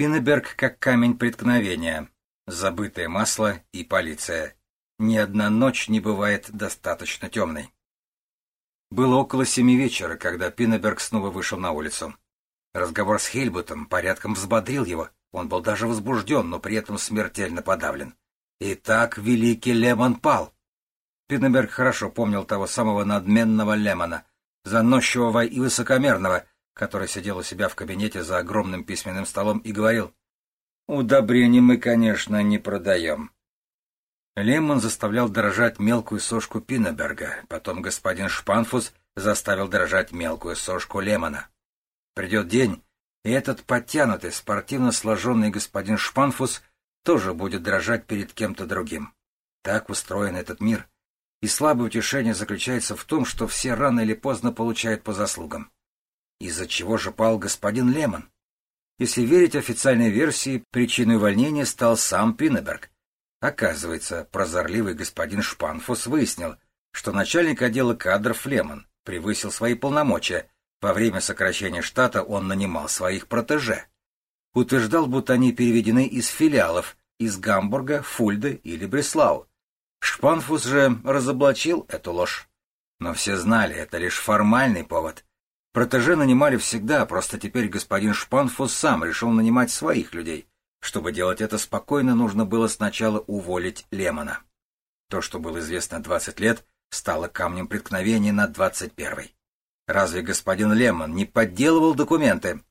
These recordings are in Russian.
Пиннеберг как камень преткновения, забытое масло и полиция. Ни одна ночь не бывает достаточно темной. Было около семи вечера, когда Пиннеберг снова вышел на улицу. Разговор с Хельбутом порядком взбодрил его. Он был даже возбужден, но при этом смертельно подавлен. Итак, великий Лемон пал. Пиннеберг хорошо помнил того самого надменного Лемона, заносчивого и высокомерного, который сидел у себя в кабинете за огромным письменным столом и говорил, «Удобрений мы, конечно, не продаем». Лемон заставлял дорожать мелкую сошку Пиннеберга, потом господин Шпанфус заставил дорожать мелкую сошку Лемона. Придет день, и этот подтянутый, спортивно сложенный господин Шпанфус тоже будет дрожать перед кем-то другим. Так устроен этот мир. И слабое утешение заключается в том, что все рано или поздно получают по заслугам. Из-за чего же пал господин Лемон? Если верить официальной версии, причиной увольнения стал сам Пиннеберг. Оказывается, прозорливый господин Шпанфус выяснил, что начальник отдела кадров Лемон превысил свои полномочия. Во время сокращения штата он нанимал своих протеже. Утверждал, будто они переведены из филиалов, из Гамбурга, Фульды или Бреслау. Шпанфус же разоблачил эту ложь. Но все знали, это лишь формальный повод. Протеже нанимали всегда, просто теперь господин Шпанфус сам решил нанимать своих людей. Чтобы делать это спокойно, нужно было сначала уволить Лемона. То, что было известно 20 лет, стало камнем преткновения на 21-й. Разве господин Лемон не подделывал документы?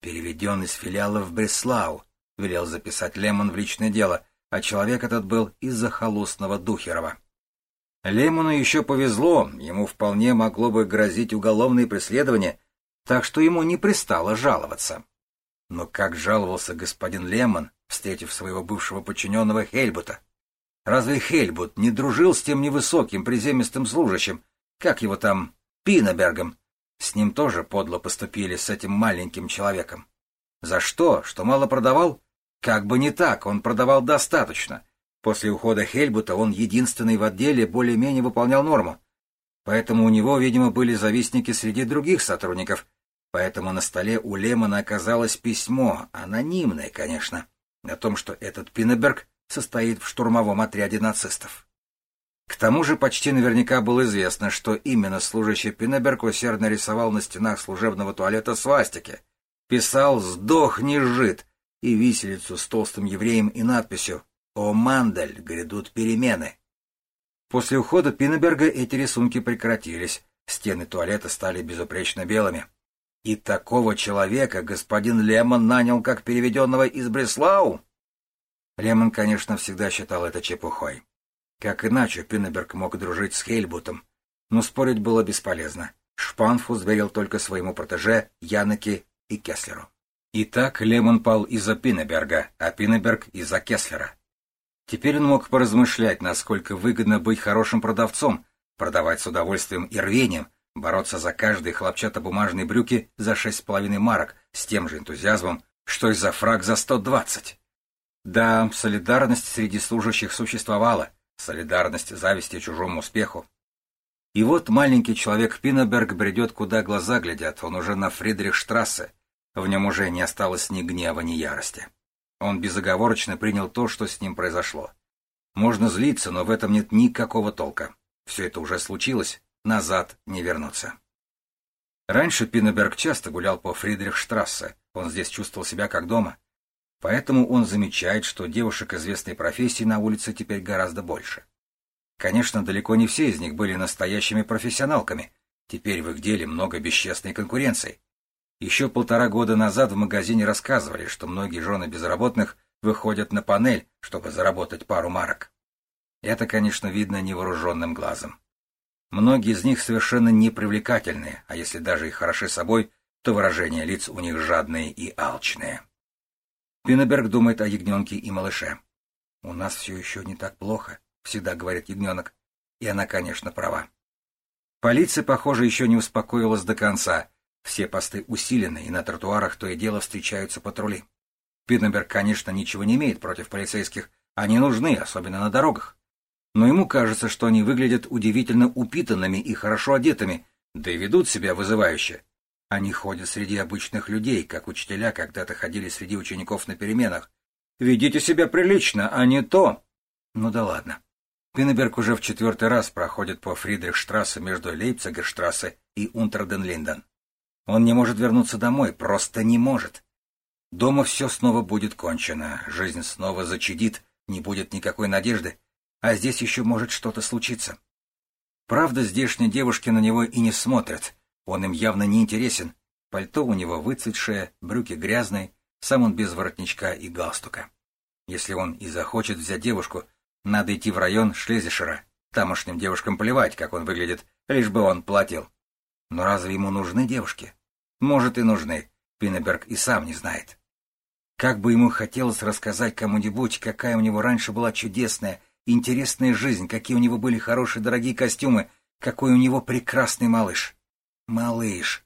Переведен из филиала в Бреслау, велел записать Лемон в личное дело, а человек этот был из захолустного Духерова. Лемону еще повезло, ему вполне могло бы грозить уголовное преследование, так что ему не пристало жаловаться. Но как жаловался господин Лемон, встретив своего бывшего подчиненного Хельбута? Разве Хельбут не дружил с тем невысоким приземистым служащим, как его там, Пинебергом? С ним тоже подло поступили с этим маленьким человеком. За что? Что мало продавал? Как бы не так, он продавал достаточно — После ухода Хельбута он единственный в отделе более-менее выполнял норму. Поэтому у него, видимо, были завистники среди других сотрудников. Поэтому на столе у Лемона оказалось письмо, анонимное, конечно, о том, что этот Пиннеберг состоит в штурмовом отряде нацистов. К тому же почти наверняка было известно, что именно служащий Пиннеберг усердно рисовал на стенах служебного туалета свастики, писал «Сдохни, жид!» и виселицу с толстым евреем и надписью о, Мандель, грядут перемены. После ухода Пиннеберга эти рисунки прекратились, стены туалета стали безупречно белыми. И такого человека господин Лемон нанял как переведенного из Бреслау? Лемон, конечно, всегда считал это чепухой. Как иначе Пиннеберг мог дружить с Хейльбутом? Но спорить было бесполезно. Шпанфус верил только своему протеже Янеке и Кеслеру. Итак, Лемон пал из-за Пиннеберга, а Пиннеберг из-за Кеслера. Теперь он мог поразмышлять, насколько выгодно быть хорошим продавцом, продавать с удовольствием и рвением, бороться за каждые хлопчатобумажные брюки за шесть с половиной марок с тем же энтузиазмом, что и за фраг за сто двадцать. Да, солидарность среди служащих существовала, солидарность зависти чужому успеху. И вот маленький человек Пиннеберг бредет, куда глаза глядят, он уже на Фридрихштрассе, в нем уже не осталось ни гнева, ни ярости. Он безоговорочно принял то, что с ним произошло. Можно злиться, но в этом нет никакого толка. Все это уже случилось, назад не вернуться. Раньше Пиннеберг часто гулял по Фридрихштрассе, он здесь чувствовал себя как дома. Поэтому он замечает, что девушек известной профессии на улице теперь гораздо больше. Конечно, далеко не все из них были настоящими профессионалками. Теперь в их деле много бесчестной конкуренции. Еще полтора года назад в магазине рассказывали, что многие жены безработных выходят на панель, чтобы заработать пару марок. Это, конечно, видно невооруженным глазом. Многие из них совершенно непривлекательные, а если даже и хороши собой, то выражения лиц у них жадные и алчные. Пиннеберг думает о ягненке и малыше. «У нас все еще не так плохо», — всегда говорит ягненок. И она, конечно, права. Полиция, похоже, еще не успокоилась до конца, все посты усилены, и на тротуарах то и дело встречаются патрули. Питнеберг, конечно, ничего не имеет против полицейских, они нужны, особенно на дорогах. Но ему кажется, что они выглядят удивительно упитанными и хорошо одетыми, да и ведут себя вызывающе. Они ходят среди обычных людей, как учителя когда-то ходили среди учеников на переменах. Ведите себя прилично, а не то. Ну да ладно. Пиннеберг уже в четвертый раз проходит по Фридрихштрассе между Лейпцигерштрассе и Унтерден-Линден. Он не может вернуться домой, просто не может. Дома все снова будет кончено, жизнь снова зачадит, не будет никакой надежды, а здесь еще может что-то случиться. Правда, здешние девушки на него и не смотрят, он им явно не интересен, пальто у него выцветшее, брюки грязные, сам он без воротничка и галстука. Если он и захочет взять девушку, надо идти в район Шлезишера. Тамошним девушкам плевать, как он выглядит, лишь бы он платил. Но разве ему нужны девушки? Может и нужны. Пиннеберг и сам не знает. Как бы ему хотелось рассказать кому-нибудь, какая у него раньше была чудесная, интересная жизнь, какие у него были хорошие дорогие костюмы, какой у него прекрасный малыш. Малыш.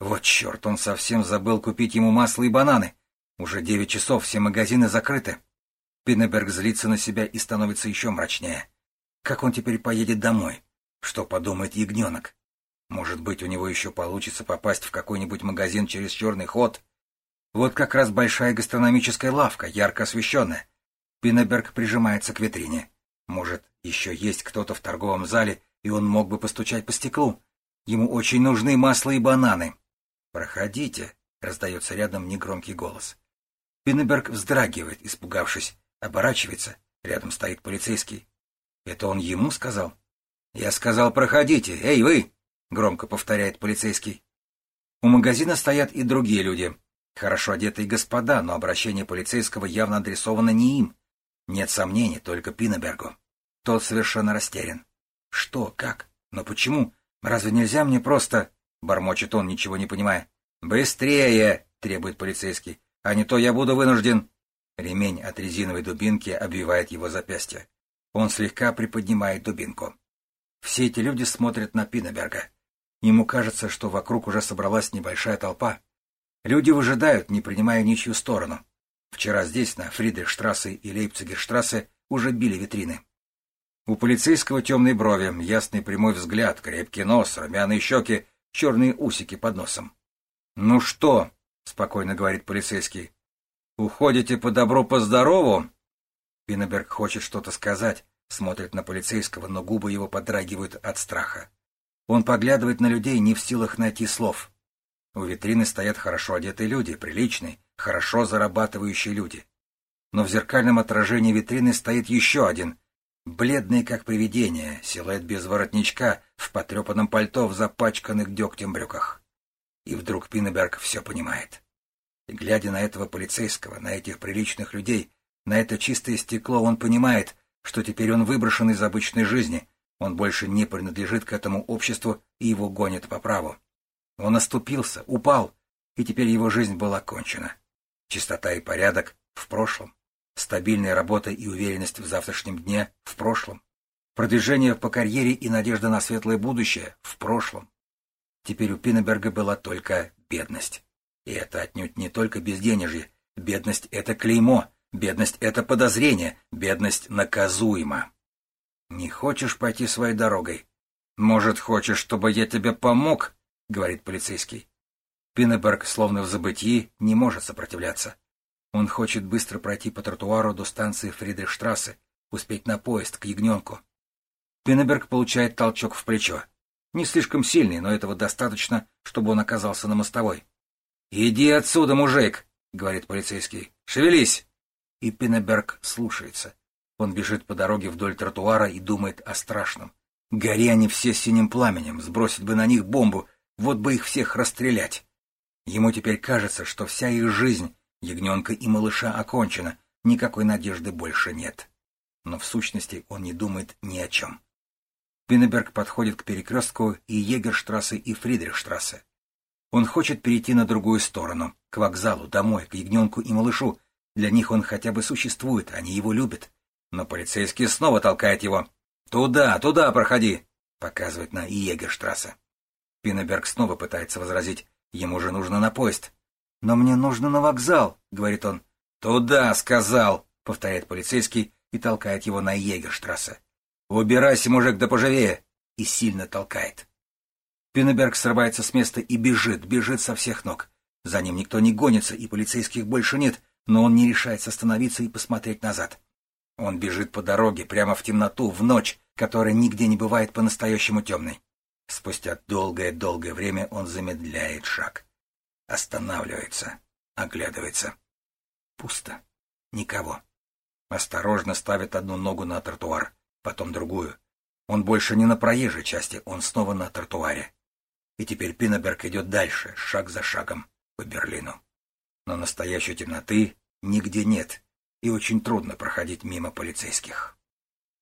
Вот черт, он совсем забыл купить ему масло и бананы. Уже девять часов, все магазины закрыты. Пиннеберг злится на себя и становится еще мрачнее. Как он теперь поедет домой? Что подумает ягненок? Может быть, у него еще получится попасть в какой-нибудь магазин через черный ход? Вот как раз большая гастрономическая лавка, ярко освещенная. Пиннеберг прижимается к витрине. Может, еще есть кто-то в торговом зале, и он мог бы постучать по стеклу. Ему очень нужны масло и бананы. «Проходите», — раздается рядом негромкий голос. Пиннеберг вздрагивает, испугавшись, оборачивается. Рядом стоит полицейский. «Это он ему сказал?» «Я сказал, проходите! Эй, вы!» — громко повторяет полицейский. У магазина стоят и другие люди. Хорошо одетые господа, но обращение полицейского явно адресовано не им. Нет сомнений, только Пиннебергу. Тот совершенно растерян. Что, как? Но почему? Разве нельзя мне просто... Бормочет он, ничего не понимая. «Быстрее!» — требует полицейский. «А не то я буду вынужден...» Ремень от резиновой дубинки обвивает его запястье. Он слегка приподнимает дубинку. Все эти люди смотрят на Пиннеберга. Ему кажется, что вокруг уже собралась небольшая толпа. Люди выжидают, не принимая ничью сторону. Вчера здесь, на Фридрихштрассе и Лейпцигерштрассе, уже били витрины. У полицейского темные брови, ясный прямой взгляд, крепкий нос, румяные щеки, черные усики под носом. — Ну что? — спокойно говорит полицейский. — Уходите по добру, по здорову? Пиннеберг хочет что-то сказать, смотрит на полицейского, но губы его подрагивают от страха. Он поглядывает на людей, не в силах найти слов. У витрины стоят хорошо одетые люди, приличные, хорошо зарабатывающие люди. Но в зеркальном отражении витрины стоит еще один, бледный как привидение, силуэт без воротничка, в потрепанном пальто, в запачканных дегтем брюках. И вдруг Пиннеберг все понимает. И глядя на этого полицейского, на этих приличных людей, на это чистое стекло, он понимает, что теперь он выброшен из обычной жизни, он больше не принадлежит к этому обществу и его гонят по праву. Он оступился, упал, и теперь его жизнь была кончена. Чистота и порядок в прошлом. Стабильная работа и уверенность в завтрашнем дне в прошлом. Продвижение по карьере и надежда на светлое будущее в прошлом. Теперь у Пиннеберга была только бедность. И это отнюдь не только безденежье. Бедность — это клеймо, бедность — это подозрение, бедность наказуема. Не хочешь пойти своей дорогой? Может, хочешь, чтобы я тебе помог? — говорит полицейский. Пиннеберг, словно в забытии, не может сопротивляться. Он хочет быстро пройти по тротуару до станции Фридрихштрассе, успеть на поезд к ягненку. Пиннеберг получает толчок в плечо. Не слишком сильный, но этого достаточно, чтобы он оказался на мостовой. «Иди отсюда, мужик!» — говорит полицейский. «Шевелись!» И Пиннеберг слушается. Он бежит по дороге вдоль тротуара и думает о страшном. Гори они все синим пламенем, сбросить бы на них бомбу, вот бы их всех расстрелять. Ему теперь кажется, что вся их жизнь, ягненка и малыша, окончена, никакой надежды больше нет. Но в сущности он не думает ни о чем. Пиннеберг подходит к перекрестку и Егерштрассе, и Фридрихштрассе. Он хочет перейти на другую сторону, к вокзалу, домой, к ягненку и малышу. Для них он хотя бы существует, они его любят. Но полицейский снова толкает его. «Туда, туда проходи!» — показывает на Егерштрассе. Пиннеберг снова пытается возразить. Ему же нужно на поезд. «Но мне нужно на вокзал», — говорит он. «Туда, сказал», — повторяет полицейский и толкает его на Егерштрассе. «Убирайся, мужик, да поживее!» и сильно толкает. Пиннеберг срывается с места и бежит, бежит со всех ног. За ним никто не гонится, и полицейских больше нет, но он не решается остановиться и посмотреть назад. Он бежит по дороге, прямо в темноту, в ночь, которая нигде не бывает по-настоящему темной. Спустя долгое-долгое время он замедляет шаг. Останавливается, оглядывается. Пусто. Никого. Осторожно ставит одну ногу на тротуар, потом другую. Он больше не на проезжей части, он снова на тротуаре. И теперь Пиннеберг идет дальше, шаг за шагом, по Берлину. Но настоящей темноты нигде нет, и очень трудно проходить мимо полицейских.